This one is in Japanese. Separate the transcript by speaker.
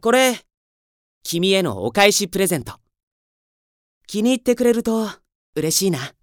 Speaker 1: これ、君へのお返しプレゼント。気に入ってくれると嬉しいな。